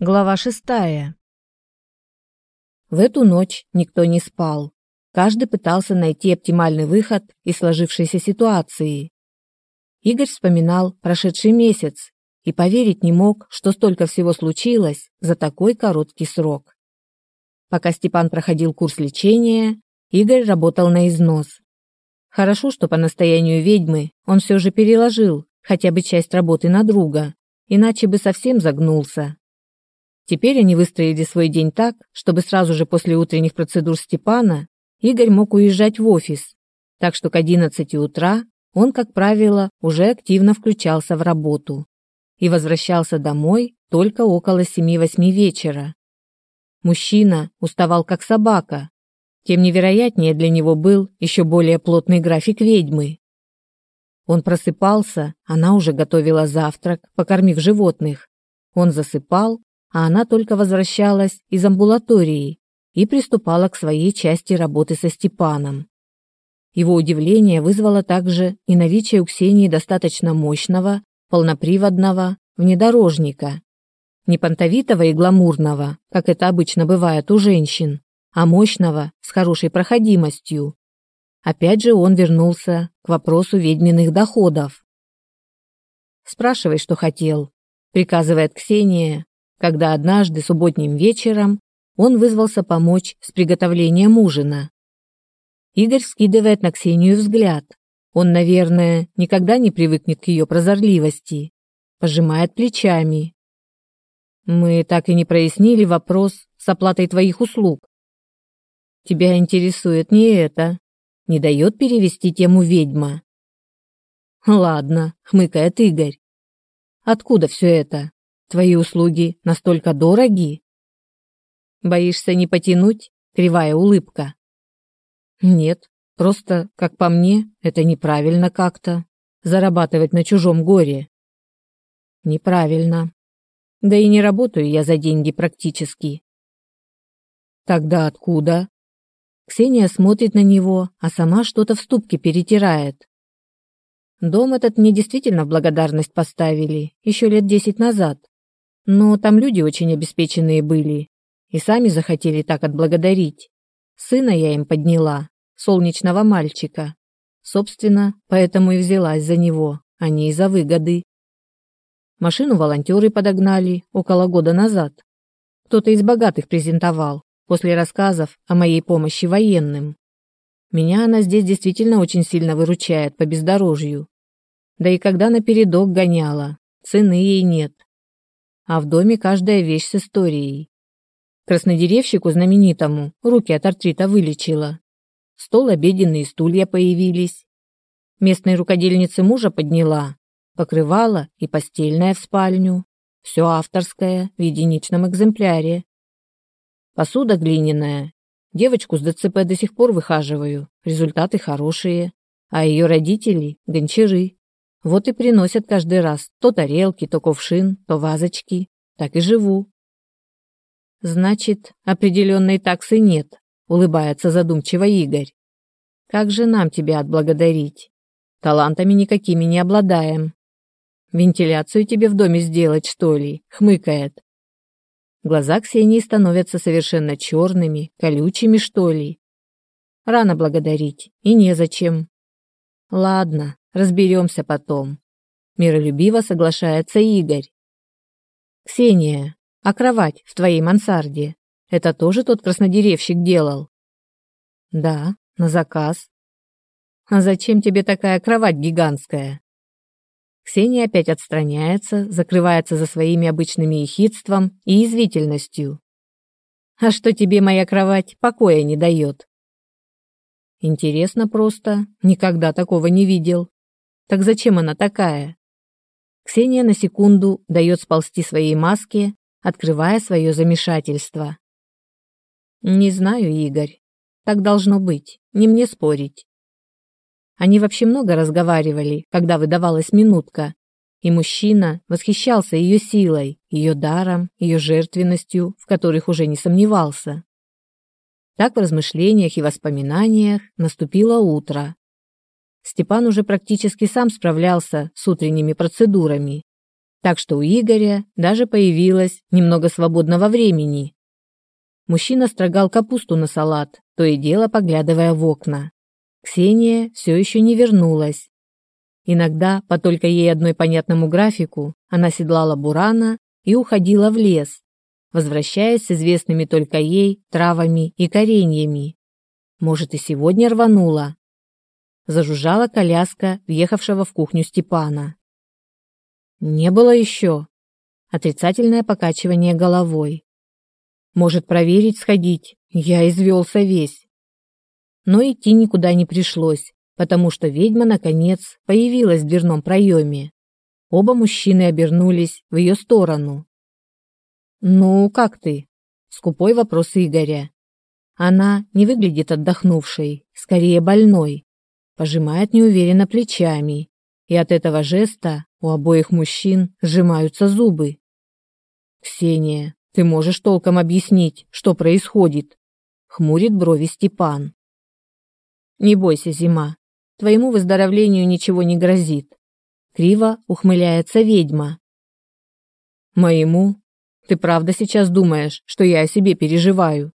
Глава шестая. В эту ночь никто не спал. Каждый пытался найти оптимальный выход из сложившейся ситуации. Игорь вспоминал прошедший месяц и поверить не мог, что столько всего случилось за такой короткий срок. Пока Степан проходил курс лечения, Игорь работал на износ. Хорошо, что по настоянию ведьмы он все же переложил хотя бы часть работы на друга, иначе бы совсем загнулся. Теперь они выстроили свой день так, чтобы сразу же после утренних процедур Степана Игорь мог уезжать в офис, так что к 11 утра он, как правило, уже активно включался в работу и возвращался домой только около 7-8 вечера. Мужчина уставал как собака, тем невероятнее для него был еще более плотный график ведьмы. Он просыпался, она уже готовила завтрак, покормив животных. Он засыпал, а она только возвращалась из амбулатории и приступала к своей части работы со Степаном. Его удивление вызвало также и наличие у Ксении достаточно мощного, полноприводного внедорожника. Не понтовитого и гламурного, как это обычно бывает у женщин, а мощного, с хорошей проходимостью. Опять же он вернулся к вопросу ведьминых доходов. «Спрашивай, что хотел», — приказывает Ксения, когда однажды субботним вечером он вызвался помочь с приготовлением ужина. Игорь скидывает на Ксению взгляд. Он, наверное, никогда не привыкнет к ее прозорливости. Пожимает плечами. Мы так и не прояснили вопрос с оплатой твоих услуг. Тебя интересует не это. Не дает перевести тему ведьма. Ладно, хмыкает Игорь. Откуда все это? Твои услуги настолько дороги? Боишься не потянуть? Кривая улыбка. Нет, просто, как по мне, это неправильно как-то. Зарабатывать на чужом горе. Неправильно. Да и не работаю я за деньги практически. Тогда откуда? Ксения смотрит на него, а сама что-то в ступке перетирает. Дом этот мне действительно в благодарность поставили еще лет десять назад. Но там люди очень обеспеченные были и сами захотели так отблагодарить. Сына я им подняла, солнечного мальчика. Собственно, поэтому и взялась за него, а не из-за выгоды. Машину волонтеры подогнали около года назад. Кто-то из богатых презентовал после рассказов о моей помощи военным. Меня она здесь действительно очень сильно выручает по бездорожью. Да и когда напередок гоняла, цены ей нет а в доме каждая вещь с историей. Краснодеревщику знаменитому руки от артрита вылечила. Стол обеденный и стулья появились. Местной рукодельнице мужа подняла, покрывала и постельное в спальню. Все авторское, в единичном экземпляре. Посуда глиняная. Девочку с ДЦП до сих пор выхаживаю. Результаты хорошие. А ее родители – гончары. Вот и приносят каждый раз то тарелки, то кувшин, то вазочки. Так и живу. Значит, определенной таксы нет, улыбается задумчиво Игорь. Как же нам тебя отблагодарить? Талантами никакими не обладаем. Вентиляцию тебе в доме сделать, что ли? Хмыкает. Глаза Ксении становятся совершенно черными, колючими, что ли. Рано благодарить, и незачем. Ладно, Разберемся потом. Миролюбиво соглашается Игорь. Ксения, а кровать в твоей мансарде? Это тоже тот краснодеревщик делал? Да, на заказ. А зачем тебе такая кровать гигантская? Ксения опять отстраняется, закрывается за своими обычными ехидством и извительностью. А что тебе моя кровать покоя не дает? Интересно просто, никогда такого не видел. Так зачем она такая? Ксения на секунду дает сползти своей маске, открывая свое замешательство. Не знаю, Игорь. Так должно быть. Не мне спорить. Они вообще много разговаривали, когда выдавалась минутка, и мужчина восхищался ее силой, ее даром, ее жертвенностью, в которых уже не сомневался. Так в размышлениях и воспоминаниях наступило утро, Степан уже практически сам справлялся с утренними процедурами. так что у Игоря даже появилось немного свободного времени. Мужчина строгал капусту на салат, то и дело поглядывая в окна. Ксения все еще не вернулась. Иногда, по только ей одной понятному графику, она седлала бурана и уходила в лес, возвращаясь с известными только ей травами и кореньями. Может, и сегодня рванула. Зажужжала коляска въехавшего в кухню Степана. Не было еще. Отрицательное покачивание головой. Может, проверить сходить? Я извелся весь. Но идти никуда не пришлось, потому что ведьма, наконец, появилась в дверном проеме. Оба мужчины обернулись в ее сторону. «Ну, как ты?» – скупой вопрос Игоря. Она не выглядит отдохнувшей, скорее больной. Пожимает неуверенно плечами, и от этого жеста у обоих мужчин сжимаются зубы. «Ксения, ты можешь толком объяснить, что происходит?» – хмурит брови Степан. «Не бойся, зима. Твоему выздоровлению ничего не грозит. Криво ухмыляется ведьма. Моему? Ты правда сейчас думаешь, что я о себе переживаю?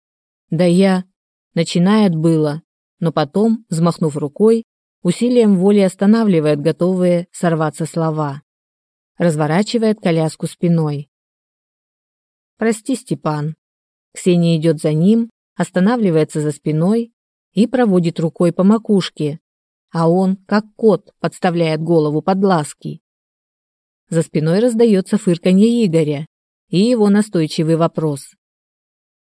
Да я... Начинает было, но потом, взмахнув рукой, усилием воли останавливает готовые сорваться слова. Разворачивает коляску спиной. «Прости, Степан». Ксения идет за ним, останавливается за спиной и проводит рукой по макушке, а он, как кот, подставляет голову под глазки. За спиной раздается фырканье Игоря и его настойчивый вопрос.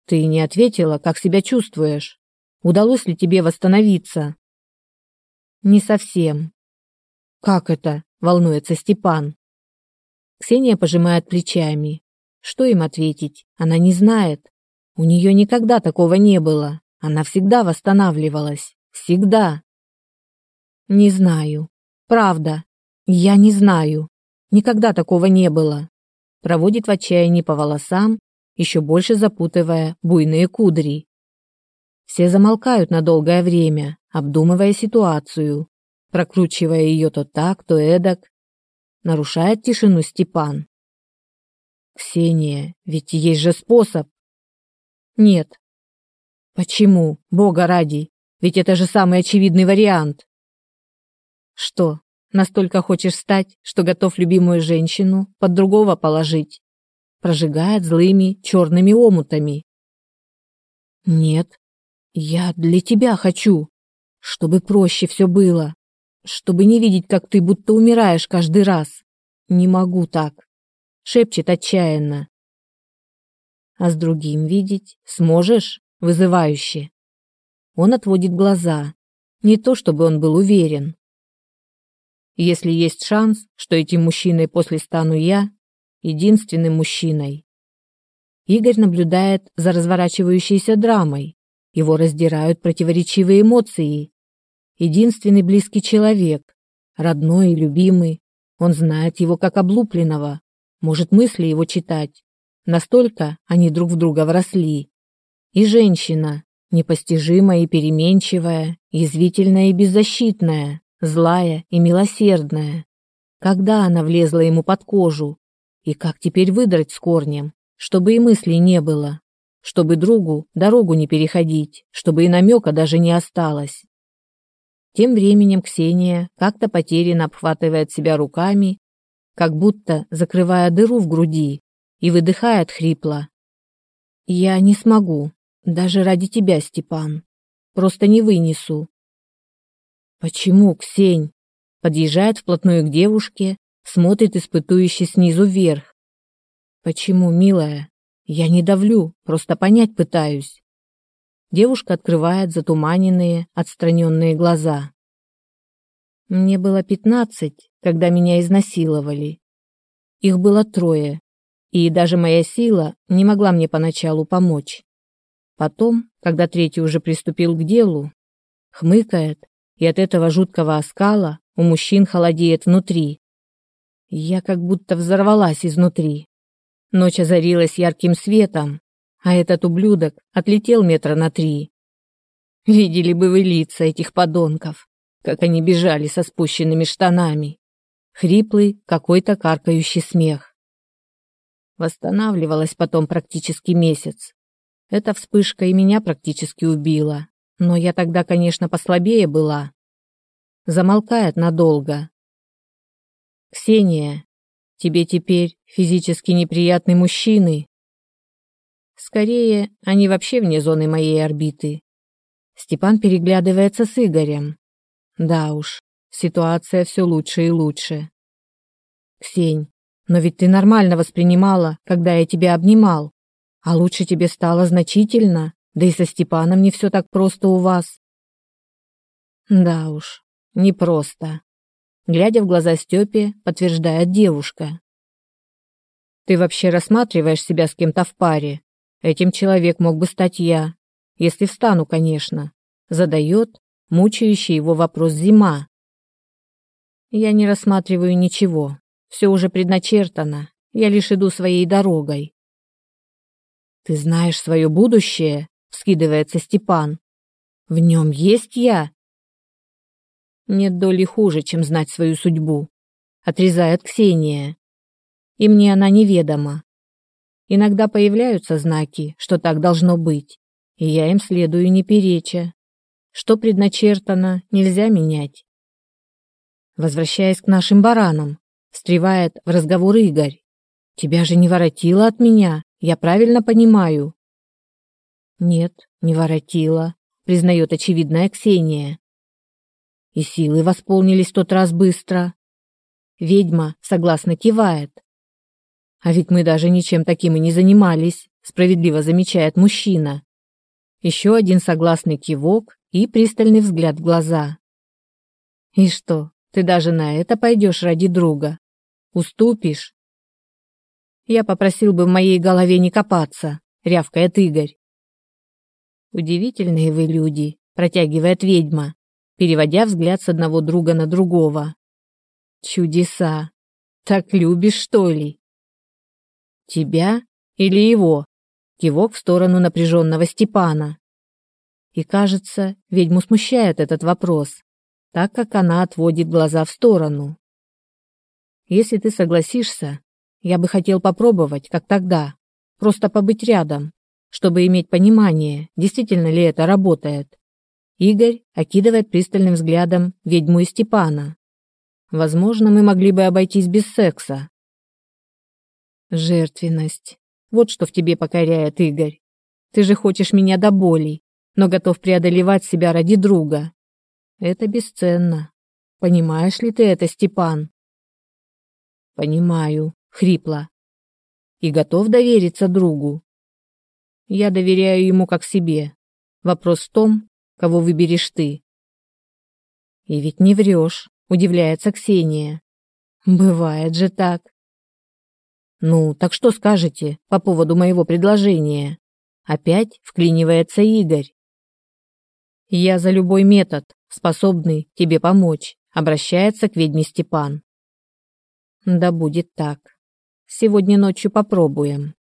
«Ты не ответила, как себя чувствуешь? Удалось ли тебе восстановиться?» «Не совсем». «Как это?» – волнуется Степан. Ксения пожимает плечами. Что им ответить? Она не знает. У нее никогда такого не было. Она всегда восстанавливалась. Всегда. Не знаю. Правда. Я не знаю. Никогда такого не было. Проводит в отчаянии по волосам, еще больше запутывая буйные кудри. Все замолкают на долгое время, обдумывая ситуацию, прокручивая ее то так, то эдак. Нарушает тишину Степан. «Ксения, ведь есть же способ!» «Нет». «Почему? Бога ради! Ведь это же самый очевидный вариант!» Что, настолько хочешь стать, что готов любимую женщину под другого положить? Прожигает злыми черными омутами. Нет, я для тебя хочу, чтобы проще все было, чтобы не видеть, как ты будто умираешь каждый раз. Не могу так. Шепчет отчаянно. А с другим видеть сможешь, вызывающе. Он отводит глаза. Не то, чтобы он был уверен, если есть шанс, что этим мужчиной после стану я, единственным мужчиной. Игорь наблюдает за разворачивающейся драмой. Его раздирают противоречивые эмоции. Единственный близкий человек, родной и любимый. Он знает его как облупленного, может мысли его читать. Настолько они друг в друга вросли. И женщина, непостижимая и переменчивая, язвительная и беззащитная злая и милосердная. Когда она влезла ему под кожу? И как теперь выдрать с корнем, чтобы и мыслей не было? Чтобы другу дорогу не переходить, чтобы и намека даже не осталось. Тем временем Ксения как-то потерянно обхватывает себя руками, как будто закрывая дыру в груди, и выдыхает хрипло. «Я не смогу, даже ради тебя, Степан. Просто не вынесу. «Почему, Ксень?» Подъезжает вплотную к девушке, смотрит испытующе снизу вверх. «Почему, милая? Я не давлю, просто понять пытаюсь». Девушка открывает затуманенные, отстраненные глаза. Мне было пятнадцать, когда меня изнасиловали. Их было трое, и даже моя сила не могла мне поначалу помочь. Потом, когда третий уже приступил к делу, хмыкает, и от этого жуткого оскала у мужчин холодеет внутри. Я как будто взорвалась изнутри. Ночь озарилась ярким светом, а этот ублюдок отлетел метра на три. Видели бы вы лица этих подонков, как они бежали со спущенными штанами. Хриплый, какой-то каркающий смех. Восстанавливалась потом практически месяц. Эта вспышка и меня практически убила. Но я тогда, конечно, послабее была. Замолкает надолго. Ксения, тебе теперь физически неприятны мужчины. Скорее, они вообще вне зоны моей орбиты. Степан переглядывается с Игорем. Да уж, ситуация все лучше и лучше. Ксень, но ведь ты нормально воспринимала, когда я тебя обнимал. А лучше тебе стало значительно, да и со Степаном не все так просто у вас. Да уж, непросто. Глядя в глаза Степе, подтверждает девушка. Ты вообще рассматриваешь себя с кем-то в паре? Этим человек мог бы стать я, если встану, конечно. Задает мучающий его вопрос зима. Я не рассматриваю ничего. Все уже предначертано. Я лишь иду своей дорогой. Ты знаешь свое будущее? Вскидывается Степан. В нем есть я. Нет доли хуже, чем знать свою судьбу. Отрезает Ксения. И мне она неведома. Иногда появляются знаки, что так должно быть, и я им следую не переча. Что предначертано, нельзя менять. Возвращаясь к нашим баранам, встревает в разговор Игорь. Тебя же не воротило от меня, я правильно понимаю? Нет, не воротило, признает очевидная Ксения. И силы восполнились тот раз быстро. Ведьма согласно кивает. А ведь мы даже ничем таким и не занимались, справедливо замечает мужчина. Еще один согласный кивок и пристальный взгляд в глаза. И что, ты даже на это пойдешь ради друга? Уступишь? Я попросил бы в моей голове не копаться, рявкает Игорь. Удивительные вы люди, протягивает ведьма, переводя взгляд с одного друга на другого. Чудеса. Так любишь, что ли? Тебя или его? Кивок в сторону напряженного Степана. И, кажется, ведьму смущает этот вопрос, так как она отводит глаза в сторону. Если ты согласишься, я бы хотел попробовать, как тогда, просто побыть рядом, чтобы иметь понимание, действительно ли это работает. Игорь окидывает пристальным взглядом ведьму и Степана. Возможно, мы могли бы обойтись без секса. Жертвенность. Вот что в тебе покоряет Игорь. Ты же хочешь меня до боли, но готов преодолевать себя ради друга. Это бесценно. Понимаешь ли ты это, Степан? Понимаю, хрипло. И готов довериться другу. Я доверяю ему как себе. Вопрос в том, кого выберешь ты. И ведь не врешь, удивляется Ксения. Бывает же так. Ну, так что скажете по поводу моего предложения? Опять вклинивается Игорь. Я за любой метод, способный тебе помочь, обращается к ведьме Степан. Да будет так. Сегодня ночью попробуем.